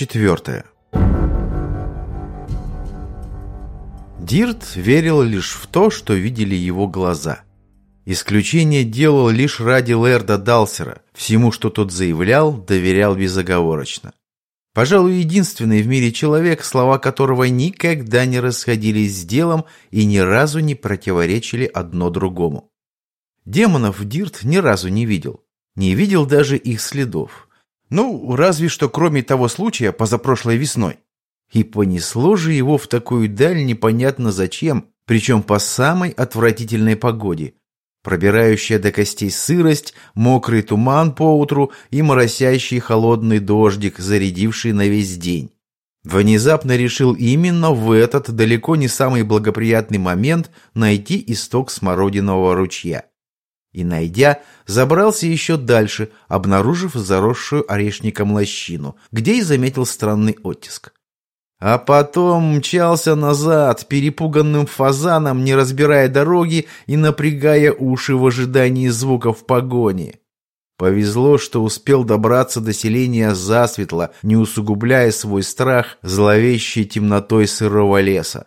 Глава четвертая Дирт верил лишь в то, что видели его глаза. Исключение делал лишь ради Лерда Далсера. Всему, что тот заявлял, доверял безоговорочно. Пожалуй, единственный в мире человек, слова которого никогда не расходились с делом и ни разу не противоречили одно другому. Демонов Дирт ни разу не видел. Не видел даже их следов. Ну, разве что кроме того случая позапрошлой весной. И понесло же его в такую даль непонятно зачем, причем по самой отвратительной погоде. Пробирающая до костей сырость, мокрый туман по утру и моросящий холодный дождик, зарядивший на весь день. Внезапно решил именно в этот далеко не самый благоприятный момент найти исток смородинового ручья и, найдя, забрался еще дальше, обнаружив заросшую орешником лощину, где и заметил странный оттиск. А потом мчался назад, перепуганным фазаном, не разбирая дороги и напрягая уши в ожидании звуков погони. Повезло, что успел добраться до селения засветло, не усугубляя свой страх зловещей темнотой сырого леса.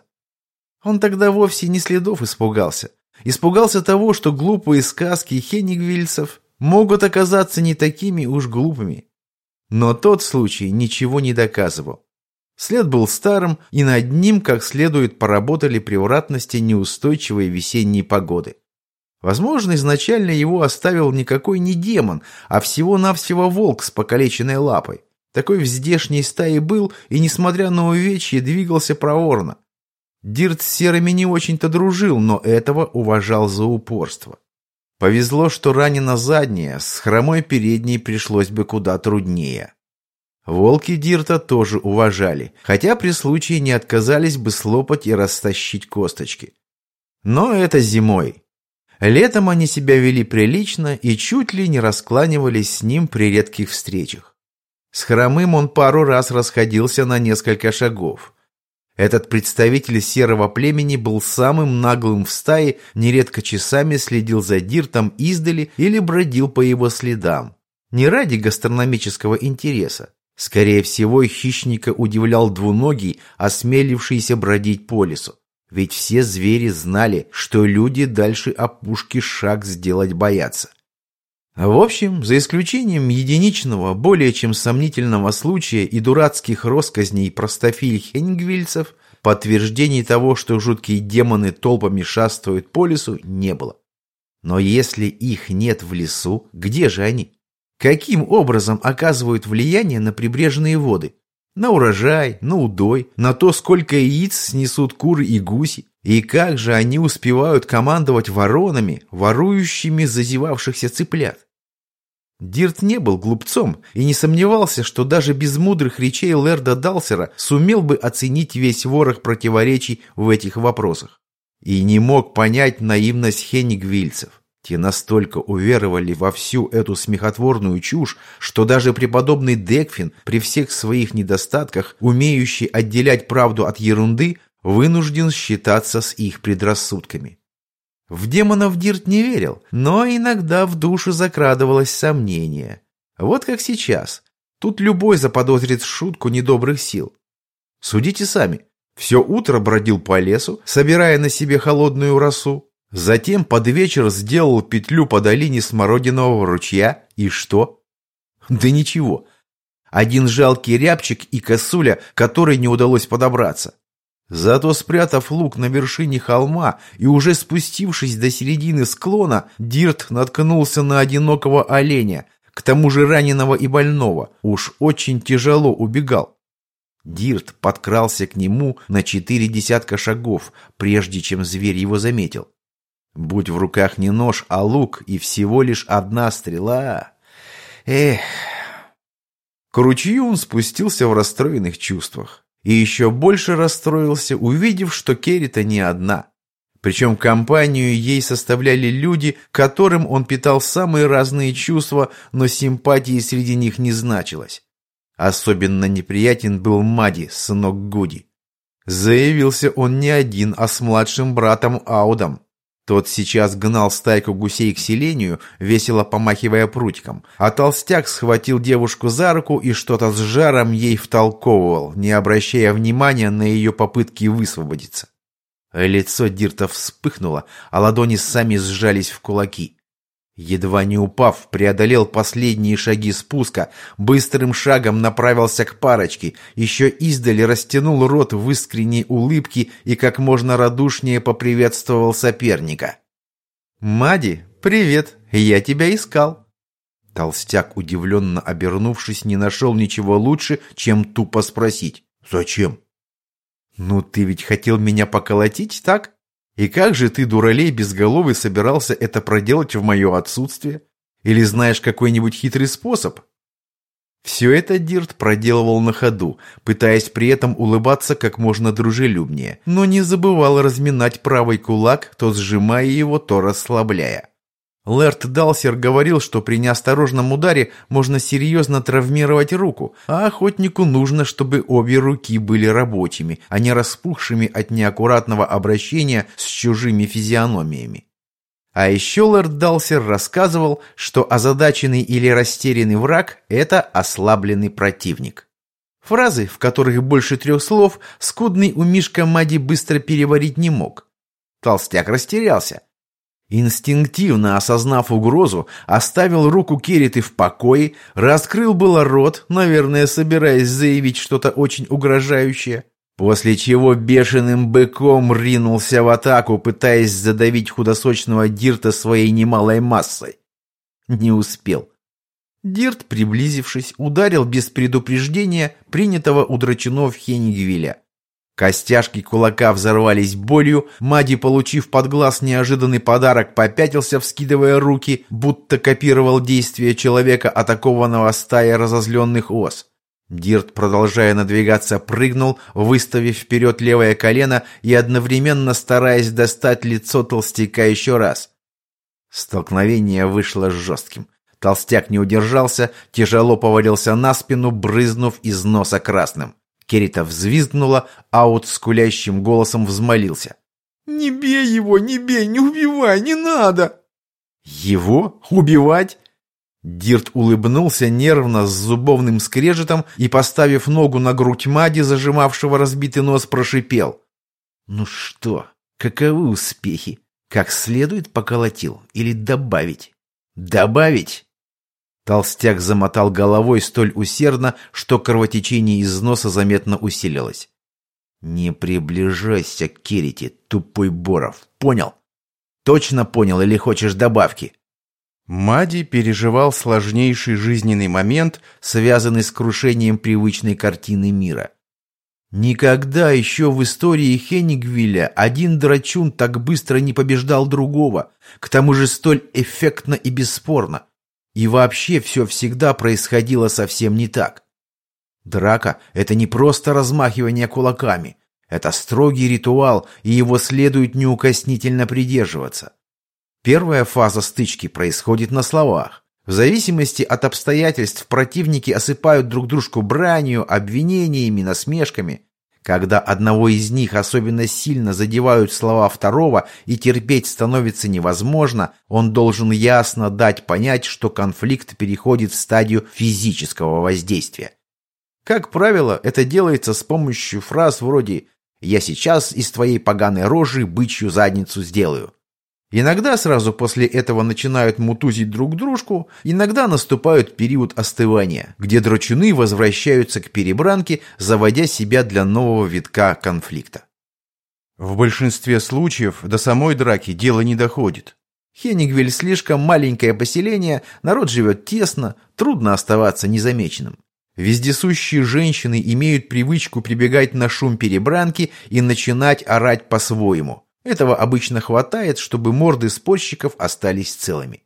Он тогда вовсе не следов испугался, Испугался того, что глупые сказки хенигвильцев могут оказаться не такими уж глупыми. Но тот случай ничего не доказывал. След был старым, и над ним как следует поработали превратности неустойчивой весенней погоды. Возможно, изначально его оставил никакой не демон, а всего-навсего волк с покалеченной лапой. Такой в здешней стае был и, несмотря на увечье, двигался проворно. Дирт с серыми не очень-то дружил, но этого уважал за упорство. Повезло, что ранено заднее, с хромой передней пришлось бы куда труднее. Волки Дирта тоже уважали, хотя при случае не отказались бы слопать и растащить косточки. Но это зимой. Летом они себя вели прилично и чуть ли не раскланивались с ним при редких встречах. С хромым он пару раз расходился на несколько шагов. Этот представитель серого племени был самым наглым в стае, нередко часами следил за Диртом издали или бродил по его следам. Не ради гастрономического интереса. Скорее всего, хищника удивлял двуногий, осмелившийся бродить по лесу. Ведь все звери знали, что люди дальше опушки шаг сделать боятся. В общем, за исключением единичного, более чем сомнительного случая и дурацких росказней простофиль хенгвильцев, подтверждений того, что жуткие демоны толпами шастают по лесу, не было. Но если их нет в лесу, где же они? Каким образом оказывают влияние на прибрежные воды? На урожай, на удой, на то, сколько яиц снесут куры и гуси? И как же они успевают командовать воронами, ворующими зазевавшихся цыплят? Дирт не был глупцом и не сомневался, что даже без мудрых речей Лерда Далсера сумел бы оценить весь ворох противоречий в этих вопросах. И не мог понять наивность хенигвильцев. Те настолько уверовали во всю эту смехотворную чушь, что даже преподобный Декфин, при всех своих недостатках, умеющий отделять правду от ерунды, вынужден считаться с их предрассудками. В демонов Дирт не верил, но иногда в душу закрадывалось сомнение. Вот как сейчас. Тут любой заподозрит шутку недобрых сил. Судите сами. Все утро бродил по лесу, собирая на себе холодную росу. Затем под вечер сделал петлю по долине Смородинового ручья. И что? Да ничего. Один жалкий рябчик и косуля, которой не удалось подобраться. Зато спрятав лук на вершине холма и уже спустившись до середины склона, Дирт наткнулся на одинокого оленя, к тому же раненого и больного, уж очень тяжело убегал. Дирт подкрался к нему на четыре десятка шагов, прежде чем зверь его заметил. Будь в руках не нож, а лук и всего лишь одна стрела. Эх... К ручью он спустился в расстроенных чувствах. И еще больше расстроился, увидев, что Керрита не одна. Причем компанию ей составляли люди, которым он питал самые разные чувства, но симпатии среди них не значилось. Особенно неприятен был Мади, сынок Гуди. Заявился он не один, а с младшим братом Аудом. Тот сейчас гнал стайку гусей к селению, весело помахивая прутиком, а толстяк схватил девушку за руку и что-то с жаром ей втолковывал, не обращая внимания на ее попытки высвободиться. Лицо Дирта вспыхнуло, а ладони сами сжались в кулаки. Едва не упав, преодолел последние шаги спуска, быстрым шагом направился к парочке, еще издали растянул рот в искренней улыбке и как можно радушнее поприветствовал соперника. «Мади, привет, я тебя искал». Толстяк, удивленно обернувшись, не нашел ничего лучше, чем тупо спросить «Зачем?» «Ну, ты ведь хотел меня поколотить, так?» И как же ты, дуралей безголовый, собирался это проделать в мое отсутствие? Или знаешь какой-нибудь хитрый способ? Все это Дирт проделывал на ходу, пытаясь при этом улыбаться как можно дружелюбнее, но не забывал разминать правый кулак, то сжимая его, то расслабляя. Лэрт Далсер говорил, что при неосторожном ударе можно серьезно травмировать руку, а охотнику нужно, чтобы обе руки были рабочими, а не распухшими от неаккуратного обращения с чужими физиономиями. А еще Лэрд Далсер рассказывал, что озадаченный или растерянный враг – это ослабленный противник. Фразы, в которых больше трех слов, скудный у Мишка Мади быстро переварить не мог. Толстяк растерялся. Инстинктивно осознав угрозу, оставил руку Керриты в покое, раскрыл было рот, наверное, собираясь заявить что-то очень угрожающее, после чего бешеным быком ринулся в атаку, пытаясь задавить худосочного Дирта своей немалой массой. Не успел. Дирт, приблизившись, ударил без предупреждения принятого у драчунов Хенигвиля. Костяшки кулака взорвались болью, Мади, получив под глаз неожиданный подарок, попятился, вскидывая руки, будто копировал действия человека, атакованного стаей разозленных ос. Дирт, продолжая надвигаться, прыгнул, выставив вперед левое колено и одновременно стараясь достать лицо толстяка еще раз. Столкновение вышло жестким. Толстяк не удержался, тяжело повалился на спину, брызнув из носа красным. Керита взвизгнула, а вот скулящим голосом взмолился. «Не бей его, не бей, не убивай, не надо!» «Его? Убивать?» Дирт улыбнулся нервно с зубовным скрежетом и, поставив ногу на грудь Мади, зажимавшего разбитый нос, прошипел. «Ну что, каковы успехи? Как следует поколотил или добавить?» «Добавить?» Толстяк замотал головой столь усердно, что кровотечение из носа заметно усилилось. «Не приближайся к Кирите, тупой Боров, понял? Точно понял или хочешь добавки?» Мади переживал сложнейший жизненный момент, связанный с крушением привычной картины мира. Никогда еще в истории Хеннигвилля один драчун так быстро не побеждал другого, к тому же столь эффектно и бесспорно. И вообще все всегда происходило совсем не так. Драка – это не просто размахивание кулаками. Это строгий ритуал, и его следует неукоснительно придерживаться. Первая фаза стычки происходит на словах. В зависимости от обстоятельств противники осыпают друг дружку бранью, обвинениями, насмешками. Когда одного из них особенно сильно задевают слова второго и терпеть становится невозможно, он должен ясно дать понять, что конфликт переходит в стадию физического воздействия. Как правило, это делается с помощью фраз вроде «Я сейчас из твоей поганой рожи бычью задницу сделаю». Иногда сразу после этого начинают мутузить друг дружку, иногда наступает период остывания, где драчуны возвращаются к перебранке, заводя себя для нового витка конфликта. В большинстве случаев до самой драки дело не доходит. Хенигвель слишком маленькое поселение, народ живет тесно, трудно оставаться незамеченным. Вездесущие женщины имеют привычку прибегать на шум перебранки и начинать орать по-своему. Этого обычно хватает, чтобы морды спорщиков остались целыми.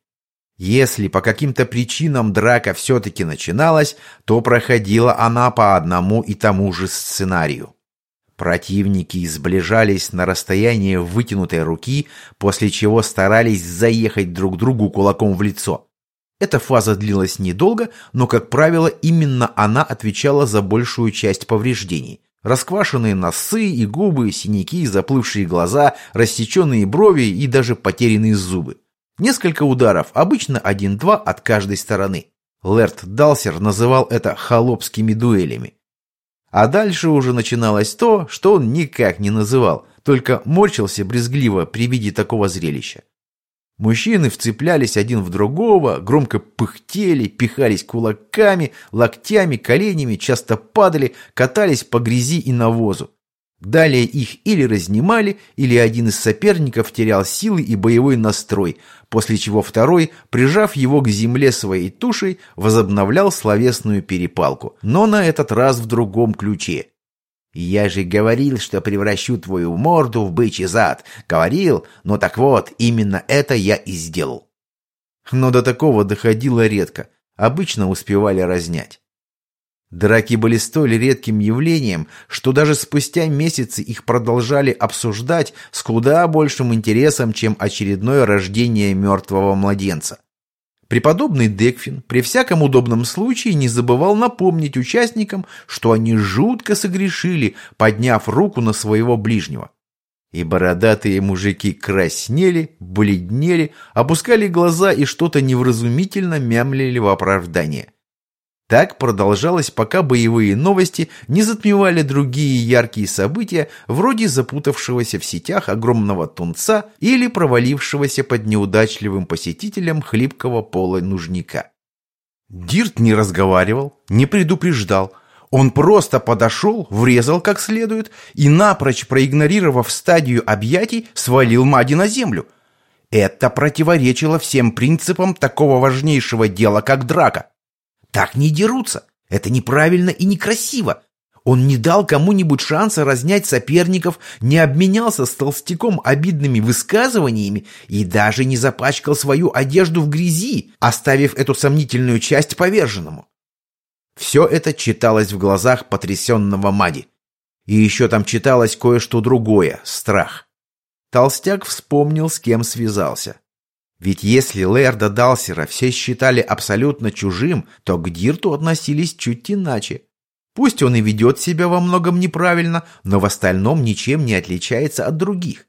Если по каким-то причинам драка все-таки начиналась, то проходила она по одному и тому же сценарию. Противники сближались на расстояние вытянутой руки, после чего старались заехать друг другу кулаком в лицо. Эта фаза длилась недолго, но, как правило, именно она отвечала за большую часть повреждений. Расквашенные носы и губы, синяки, заплывшие глаза, рассеченные брови и даже потерянные зубы. Несколько ударов, обычно один-два от каждой стороны. Лэрд Далсер называл это холопскими дуэлями. А дальше уже начиналось то, что он никак не называл, только морщился брезгливо при виде такого зрелища. Мужчины вцеплялись один в другого, громко пыхтели, пихались кулаками, локтями, коленями, часто падали, катались по грязи и навозу. Далее их или разнимали, или один из соперников терял силы и боевой настрой, после чего второй, прижав его к земле своей тушей, возобновлял словесную перепалку, но на этот раз в другом ключе. «Я же говорил, что превращу твою морду в бычий зад. Говорил, но так вот, именно это я и сделал». Но до такого доходило редко, обычно успевали разнять. Драки были столь редким явлением, что даже спустя месяцы их продолжали обсуждать с куда большим интересом, чем очередное рождение мертвого младенца. Преподобный Декфин при всяком удобном случае не забывал напомнить участникам, что они жутко согрешили, подняв руку на своего ближнего. И бородатые мужики краснели, бледнели, опускали глаза и что-то невразумительно мямлили в оправдание. Так продолжалось, пока боевые новости не затмевали другие яркие события, вроде запутавшегося в сетях огромного тунца или провалившегося под неудачливым посетителем хлипкого пола нужника. Дирт не разговаривал, не предупреждал. Он просто подошел, врезал как следует и, напрочь проигнорировав стадию объятий, свалил Мади на землю. Это противоречило всем принципам такого важнейшего дела, как драка. Так не дерутся. Это неправильно и некрасиво. Он не дал кому-нибудь шанса разнять соперников, не обменялся с толстяком обидными высказываниями и даже не запачкал свою одежду в грязи, оставив эту сомнительную часть поверженному. Все это читалось в глазах потрясенного Мади. И еще там читалось кое-что другое — страх. Толстяк вспомнил, с кем связался. Ведь если Лэрда Далсера все считали абсолютно чужим, то к Дирту относились чуть иначе. Пусть он и ведет себя во многом неправильно, но в остальном ничем не отличается от других.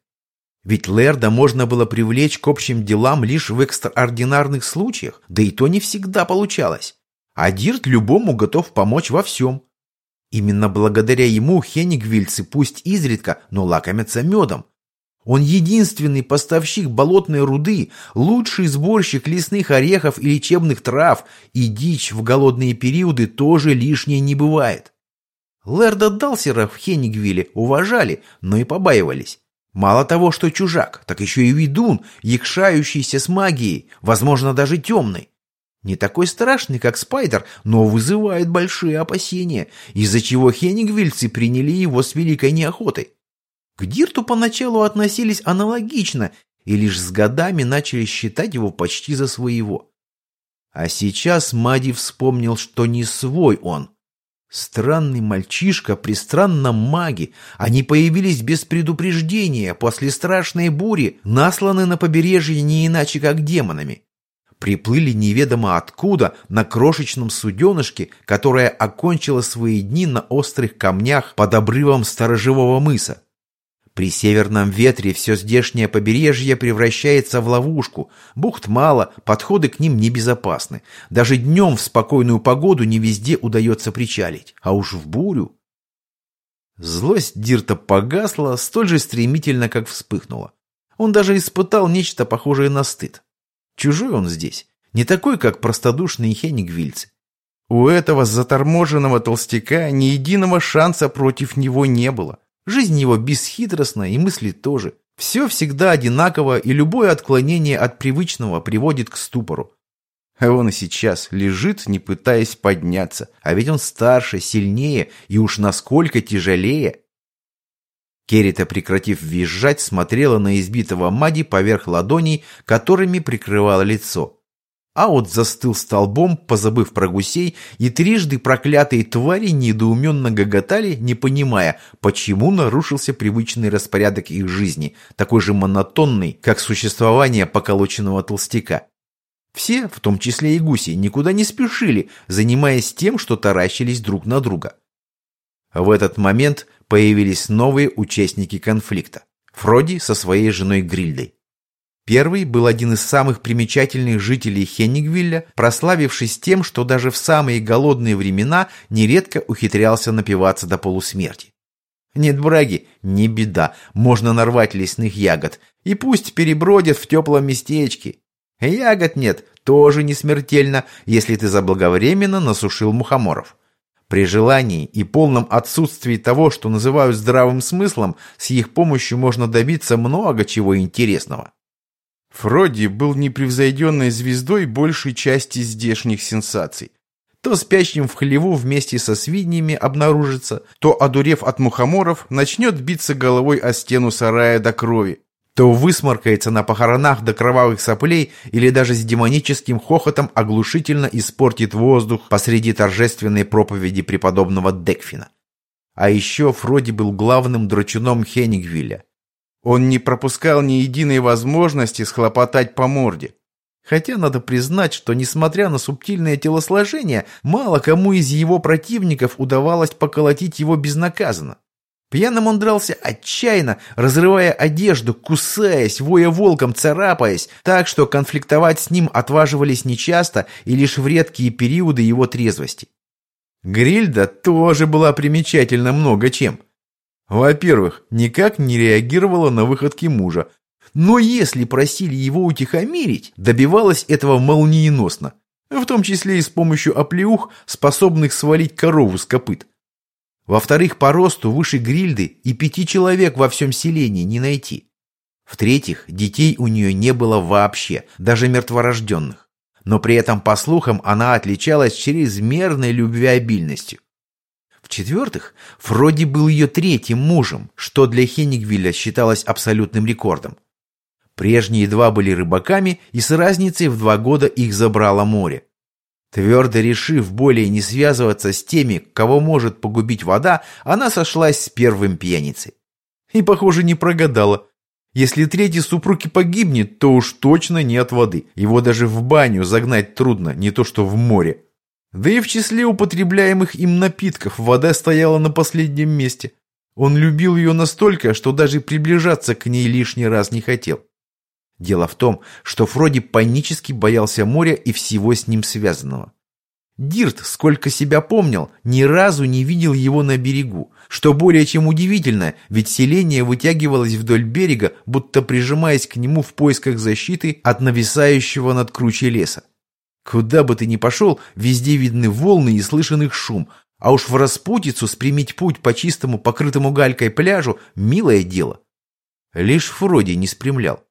Ведь Лэрда можно было привлечь к общим делам лишь в экстраординарных случаях, да и то не всегда получалось. А Дирт любому готов помочь во всем. Именно благодаря ему хенигвильцы пусть изредка, но лакомятся медом, он единственный поставщик болотной руды, лучший сборщик лесных орехов и лечебных трав, и дичь в голодные периоды тоже лишней не бывает. Лэрда Далсера в Хенигвилле уважали, но и побаивались. Мало того, что чужак, так еще и ведун, якшающийся с магией, возможно, даже темный. Не такой страшный, как Спайдер, но вызывает большие опасения, из-за чего хенигвильцы приняли его с великой неохотой. К Дирту поначалу относились аналогично и лишь с годами начали считать его почти за своего. А сейчас Мади вспомнил, что не свой он. Странный мальчишка при странном маге. Они появились без предупреждения, после страшной бури, насланы на побережье не иначе, как демонами. Приплыли неведомо откуда на крошечном суденышке, которое окончило свои дни на острых камнях под обрывом сторожевого мыса. При северном ветре все здешнее побережье превращается в ловушку. Бухт мало, подходы к ним небезопасны. Даже днем в спокойную погоду не везде удается причалить. А уж в бурю... Злость Дирта погасла столь же стремительно, как вспыхнула. Он даже испытал нечто похожее на стыд. Чужой он здесь, не такой, как простодушные хенигвильцы. У этого заторможенного толстяка ни единого шанса против него не было. Жизнь его бесхитростна, и мысли тоже. Все всегда одинаково, и любое отклонение от привычного приводит к ступору. А он и сейчас лежит, не пытаясь подняться. А ведь он старше, сильнее и уж насколько тяжелее. Керрита, прекратив визжать, смотрела на избитого Мади поверх ладоней, которыми прикрывало лицо. Аут застыл столбом, позабыв про гусей, и трижды проклятые твари недоуменно гоготали, не понимая, почему нарушился привычный распорядок их жизни, такой же монотонный, как существование поколоченного толстяка. Все, в том числе и гуси, никуда не спешили, занимаясь тем, что таращились друг на друга. В этот момент появились новые участники конфликта. Фроди со своей женой Грильдой. Первый был один из самых примечательных жителей Хеннигвилля, прославившись тем, что даже в самые голодные времена нередко ухитрялся напиваться до полусмерти. Нет браги, не беда, можно нарвать лесных ягод, и пусть перебродят в теплом местечке. Ягод нет, тоже не смертельно, если ты заблаговременно насушил мухоморов. При желании и полном отсутствии того, что называют здравым смыслом, с их помощью можно добиться много чего интересного. Фроди был непревзойденной звездой большей части здешних сенсаций. То спящим в хлеву вместе со свиньями обнаружится, то, одурев от мухоморов, начнет биться головой о стену сарая до крови, то высморкается на похоронах до кровавых соплей или даже с демоническим хохотом оглушительно испортит воздух посреди торжественной проповеди преподобного Декфина. А еще Фроди был главным драчуном Хенигвилля. Он не пропускал ни единой возможности схлопотать по морде. Хотя надо признать, что несмотря на субтильное телосложение, мало кому из его противников удавалось поколотить его безнаказанно. Пьяным он дрался отчаянно, разрывая одежду, кусаясь, воя волком, царапаясь, так что конфликтовать с ним отваживались нечасто и лишь в редкие периоды его трезвости. Грильда тоже была примечательна много чем. Во-первых, никак не реагировала на выходки мужа, но если просили его утихомирить, добивалась этого молниеносно, в том числе и с помощью оплеух, способных свалить корову с копыт. Во-вторых, по росту выше Грильды и пяти человек во всем селении не найти. В-третьих, детей у нее не было вообще, даже мертворожденных. Но при этом, по слухам, она отличалась чрезмерной любвеобильностью. В-четвертых, Фроди был ее третьим мужем, что для Хеннигвилля считалось абсолютным рекордом. Прежние два были рыбаками, и с разницей в два года их забрало море. Твердо решив более не связываться с теми, кого может погубить вода, она сошлась с первым пьяницей. И, похоже, не прогадала. Если третий супруг и погибнет, то уж точно не от воды. Его даже в баню загнать трудно, не то что в море. Да и в числе употребляемых им напитков вода стояла на последнем месте. Он любил ее настолько, что даже приближаться к ней лишний раз не хотел. Дело в том, что Фроди панически боялся моря и всего с ним связанного. Дирт, сколько себя помнил, ни разу не видел его на берегу, что более чем удивительно, ведь селение вытягивалось вдоль берега, будто прижимаясь к нему в поисках защиты от нависающего над кручей леса. Куда бы ты ни пошел, везде видны волны и слышен их шум, а уж в распутицу спрямить путь по чистому покрытому галькой пляжу – милое дело. Лишь Фроди не спрямлял.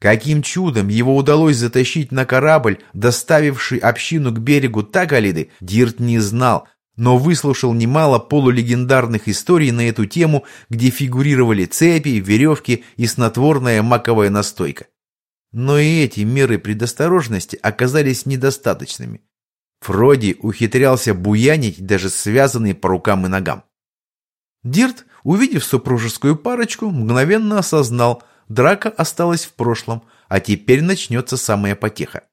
Каким чудом его удалось затащить на корабль, доставивший общину к берегу Тагалиды, Дирт не знал, но выслушал немало полулегендарных историй на эту тему, где фигурировали цепи, веревки и снотворная маковая настойка. Но и эти меры предосторожности оказались недостаточными. Фроди ухитрялся буянить даже связанные по рукам и ногам. Дирт, увидев супружескую парочку, мгновенно осознал – Драка осталась в прошлом, а теперь начнется самая потеха.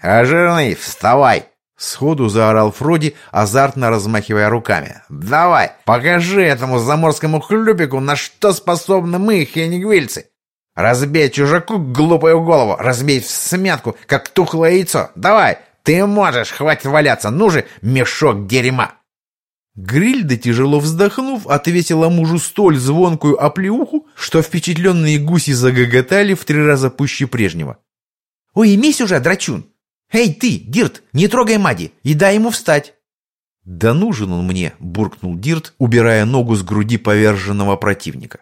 «А жирный, вставай!» Сходу заорал Фроди, азартно размахивая руками. «Давай, покажи этому заморскому хлюпику, на что способны мы, хенигвильцы! Разбей чужаку глупую голову, разбей в смятку, как тухлое яйцо! Давай, ты можешь, хватит валяться, ну же, мешок дерьма!» Грильда, тяжело вздохнув, ответила мужу столь звонкую оплеуху, что впечатленные гуси загоготали в три раза пуще прежнего. «Ой, имись уже, драчун! Эй, ты, Дирт, не трогай Мади и дай ему встать!» «Да нужен он мне!» – буркнул Дирт, убирая ногу с груди поверженного противника.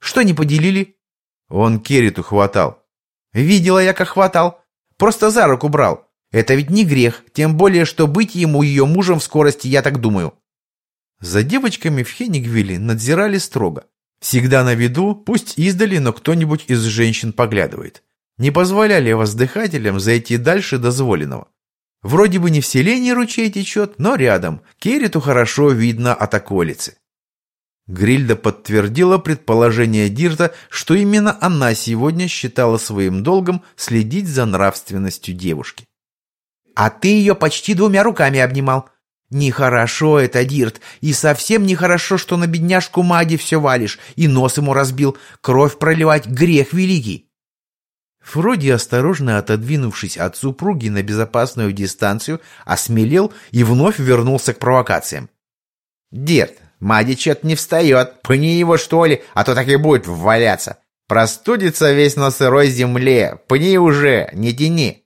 «Что не поделили?» Он Керриту хватал. «Видела я, как хватал. Просто за руку брал. Это ведь не грех, тем более, что быть ему ее мужем в скорости, я так думаю». За девочками в Хенигвилле надзирали строго. Всегда на виду, пусть издали, но кто-нибудь из женщин поглядывает. Не позволяли воздыхателям зайти дальше дозволенного. Вроде бы не в селении ручей течет, но рядом. Кериту хорошо видно от околицы. Грильда подтвердила предположение Дирта, что именно она сегодня считала своим долгом следить за нравственностью девушки. «А ты ее почти двумя руками обнимал. «Нехорошо это, Дирт, и совсем нехорошо, что на бедняжку Мади все валишь, и нос ему разбил. Кровь проливать — грех великий». Фроди, осторожно отодвинувшись от супруги на безопасную дистанцию, осмелел и вновь вернулся к провокациям. «Дирт, Мади чё-то не встает, пни его что ли, а то так и будет валяться. Простудится весь на сырой земле, пни уже, не тяни».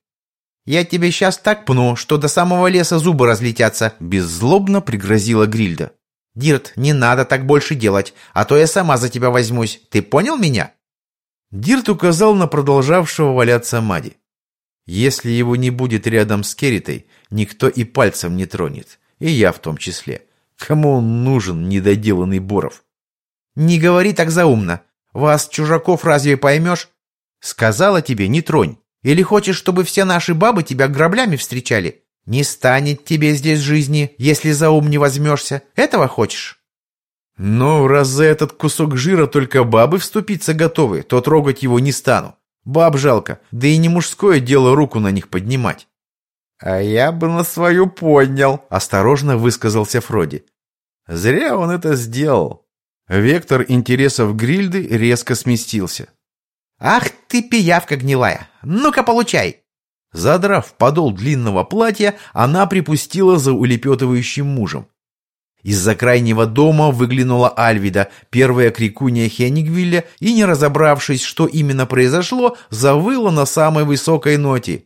«Я тебе сейчас так пну, что до самого леса зубы разлетятся», — беззлобно пригрозила Грильда. «Дирт, не надо так больше делать, а то я сама за тебя возьмусь. Ты понял меня?» Дирт указал на продолжавшего валяться Мади. «Если его не будет рядом с Керритой, никто и пальцем не тронет, и я в том числе. Кому он нужен, недоделанный Боров?» «Не говори так заумно. Вас, чужаков, разве поймешь?» «Сказала тебе, не тронь. Или хочешь, чтобы все наши бабы тебя граблями встречали? Не станет тебе здесь жизни, если за ум не возьмешься. Этого хочешь?» «Но раз за этот кусок жира только бабы вступиться готовы, то трогать его не стану. Баб жалко, да и не мужское дело руку на них поднимать». «А я бы на свою поднял», — осторожно высказался Фроди. Зря он это сделал. Вектор интересов Грильды резко сместился. «Ах ты, пиявка гнилая! Ну-ка, получай!» Задрав подол длинного платья, она припустила за улепетывающим мужем. Из-за крайнего дома выглянула Альвида, первая крикунья Хеннигвилля, и, не разобравшись, что именно произошло, завыла на самой высокой ноте.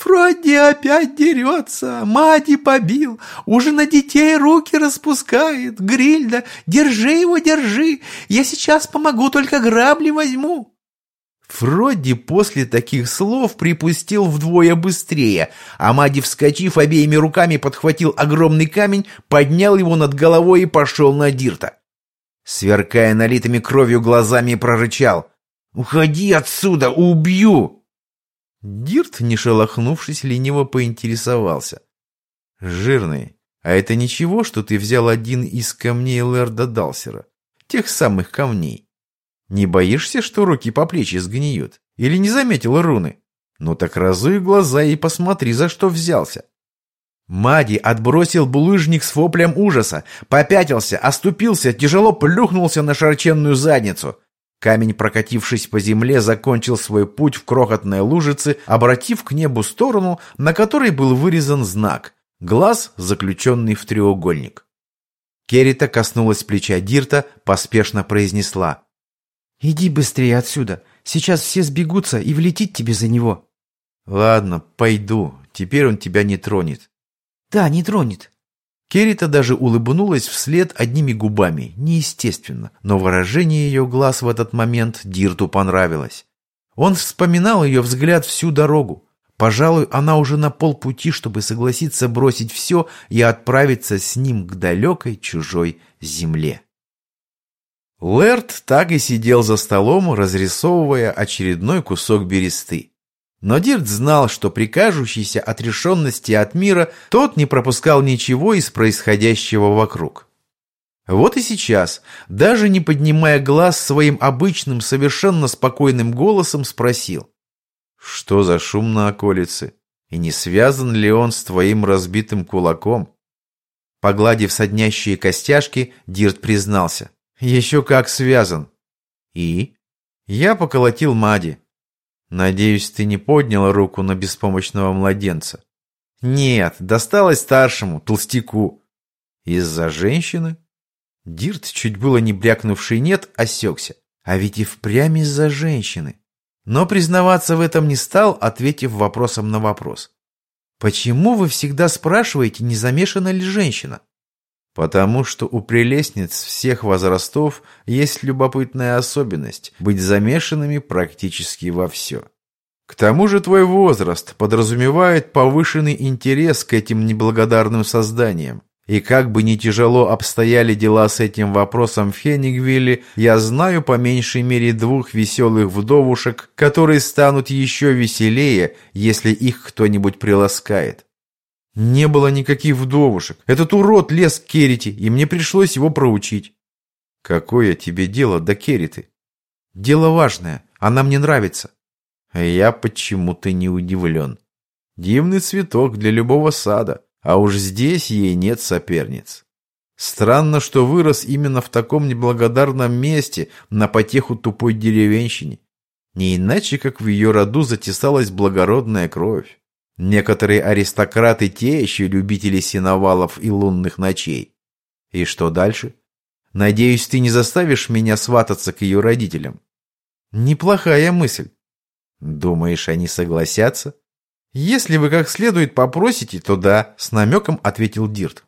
«Фродди опять дерется, Мади побил, уже на детей руки распускает. Грильда, держи его, держи, я сейчас помогу, только грабли возьму». Фродди после таких слов припустил вдвое быстрее, а Мади, вскочив обеими руками, подхватил огромный камень, поднял его над головой и пошел на Дирта. Сверкая налитыми кровью глазами, прорычал. «Уходи отсюда, убью!» Дирт, не шелохнувшись, лениво поинтересовался. «Жирный, а это ничего, что ты взял один из камней Лерда Далсера? Тех самых камней?» Не боишься, что руки по плечи сгниют? Или не заметил руны? Ну так разуй глаза и посмотри, за что взялся. Мади отбросил булыжник с воплем ужаса, попятился, оступился, тяжело плюхнулся на широченную задницу. Камень, прокатившись по земле, закончил свой путь в крохотной лужице, обратив к небу сторону, на которой был вырезан знак — глаз, заключенный в треугольник. Керрита коснулась плеча Дирта, поспешно произнесла. «Иди быстрее отсюда. Сейчас все сбегутся и влетит тебе за него». «Ладно, пойду. Теперь он тебя не тронет». «Да, не тронет». Керрита даже улыбнулась вслед одними губами, неестественно, но выражение ее глаз в этот момент Дирту понравилось. Он вспоминал ее взгляд всю дорогу. Пожалуй, она уже на полпути, чтобы согласиться бросить все и отправиться с ним к далекой чужой земле. Лэрд так и сидел за столом, разрисовывая очередной кусок бересты. Но Дирт знал, что при кажущейся отрешенности от мира тот не пропускал ничего из происходящего вокруг. Вот и сейчас, даже не поднимая глаз своим обычным, совершенно спокойным голосом спросил. «Что за шум на околице? И не связан ли он с твоим разбитым кулаком?» Погладив соднящие костяшки, Дирт признался. Еще как связан. И? Я поколотил Мади. Надеюсь, ты не подняла руку на беспомощного младенца. Нет, досталось старшему, толстяку. Из-за женщины? Дирт, чуть было не брякнувший «нет», осекся. А ведь и впрямь из-за женщины. Но признаваться в этом не стал, ответив вопросом на вопрос. «Почему вы всегда спрашиваете, не замешана ли женщина?» Потому что у прелестниц всех возрастов есть любопытная особенность – быть замешанными практически во все. К тому же твой возраст подразумевает повышенный интерес к этим неблагодарным созданиям. И как бы ни тяжело обстояли дела с этим вопросом в Хеннигвилле, я знаю по меньшей мере двух веселых вдовушек, которые станут еще веселее, если их кто-нибудь приласкает. Не было никаких вдовушек. Этот урод лез к Керрити, и мне пришлось его проучить. Какое тебе дело до Керриты? Дело важное. Она мне нравится. А я почему-то не удивлен. Дивный цветок для любого сада. А уж здесь ей нет соперниц. Странно, что вырос именно в таком неблагодарном месте, на потеху тупой деревенщине. Не иначе, как в ее роду затесалась благородная кровь. Некоторые аристократы те еще любители синовалов и лунных ночей. И что дальше? Надеюсь, ты не заставишь меня свататься к ее родителям. Неплохая мысль. Думаешь, они согласятся? Если вы как следует попросите, то да, с намеком ответил Дирт.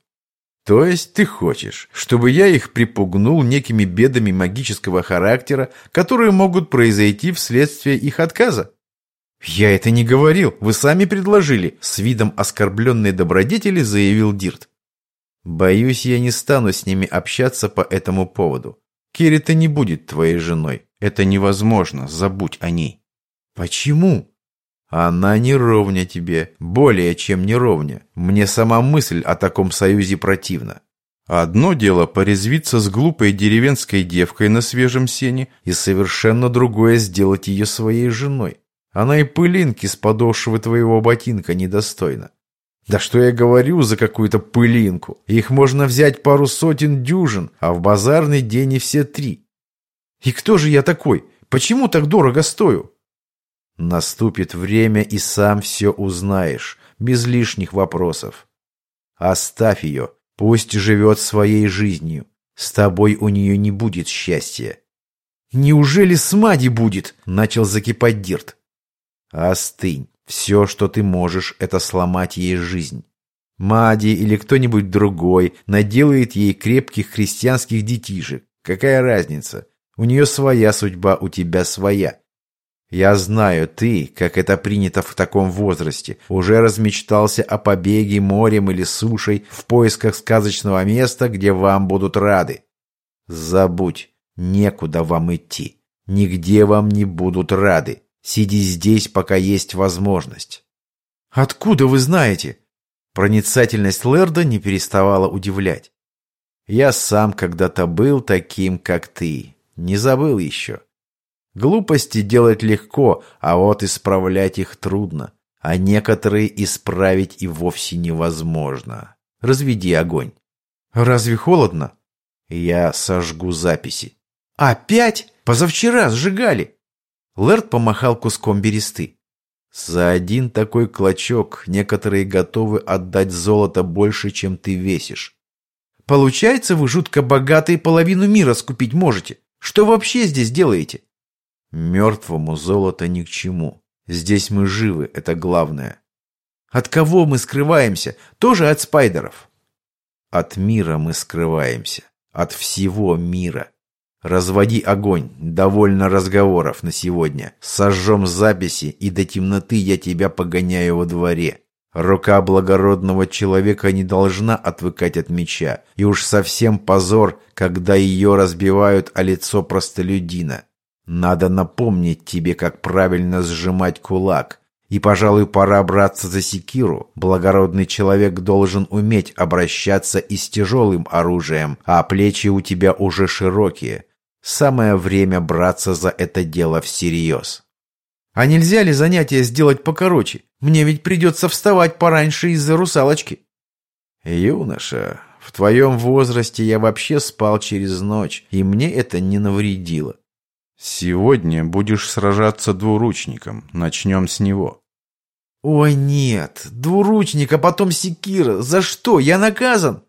То есть ты хочешь, чтобы я их припугнул некими бедами магического характера, которые могут произойти вследствие их отказа? Я это не говорил, вы сами предложили, с видом оскорбленной добродетели заявил Дирт. Боюсь, я не стану с ними общаться по этому поводу. Кирита не будет твоей женой. Это невозможно, забудь о ней. Почему? Она не ровня тебе, более чем не ровня. Мне сама мысль о таком союзе противна. Одно дело порезвиться с глупой деревенской девкой на свежем сене, и совершенно другое сделать ее своей женой. Она и пылинки с подошвы твоего ботинка недостойна. Да что я говорю за какую-то пылинку? Их можно взять пару сотен дюжин, а в базарный день и все три. И кто же я такой? Почему так дорого стою? Наступит время, и сам все узнаешь, без лишних вопросов. Оставь ее, пусть живет своей жизнью. С тобой у нее не будет счастья. «Неужели с Мади будет?» — начал закипать Дирт. «Остынь. Все, что ты можешь, это сломать ей жизнь. Мади или кто-нибудь другой наделает ей крепких христианских детишек. Какая разница? У нее своя судьба, у тебя своя. Я знаю, ты, как это принято в таком возрасте, уже размечтался о побеге морем или сушей в поисках сказочного места, где вам будут рады. Забудь, некуда вам идти. Нигде вам не будут рады. Сиди здесь, пока есть возможность. Откуда вы знаете? Проницательность Лерда не переставала удивлять. Я сам когда-то был таким, как ты. Не забыл еще. Глупости делать легко, а вот исправлять их трудно. А некоторые исправить и вовсе невозможно. Разведи огонь. Разве холодно? Я сожгу записи. Опять? Позавчера сжигали. Лэрд помахал куском бересты. За один такой клочок некоторые готовы отдать золото больше, чем ты весишь. Получается, вы жутко богатые половину мира скупить можете. Что вообще здесь делаете? Мертвому золото ни к чему. Здесь мы живы, это главное. От кого мы скрываемся? Тоже от спайдеров. От мира мы скрываемся. От всего мира. Разводи огонь. Довольно разговоров на сегодня. Сожжем записи, и до темноты я тебя погоняю во дворе. Рука благородного человека не должна отвыкать от меча. И уж совсем позор, когда ее разбивают о лицо простолюдина. Надо напомнить тебе, как правильно сжимать кулак. И, пожалуй, пора браться за секиру. Благородный человек должен уметь обращаться и с тяжелым оружием, а плечи у тебя уже широкие. Самое время браться за это дело всерьез. А нельзя ли занятие сделать покороче? Мне ведь придется вставать пораньше из-за русалочки. Юноша, в твоем возрасте я вообще спал через ночь, и мне это не навредило. Сегодня будешь сражаться двуручником. Начнем с него. Ой, нет, двуручник, а потом секира. За что? Я наказан?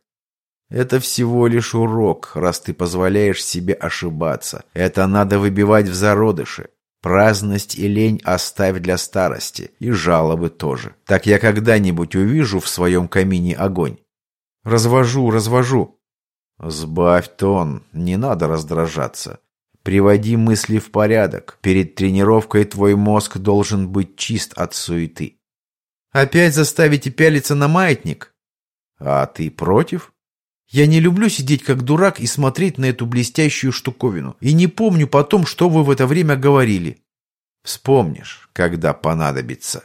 Это всего лишь урок, раз ты позволяешь себе ошибаться. Это надо выбивать в зародыше. Праздность и лень оставь для старости. И жалобы тоже. Так я когда-нибудь увижу в своем камине огонь. Развожу, развожу. Сбавь тон, не надо раздражаться. Приводи мысли в порядок. Перед тренировкой твой мозг должен быть чист от суеты. Опять заставите пялиться на маятник? А ты против? Я не люблю сидеть как дурак и смотреть на эту блестящую штуковину. И не помню потом, что вы в это время говорили. Вспомнишь, когда понадобится.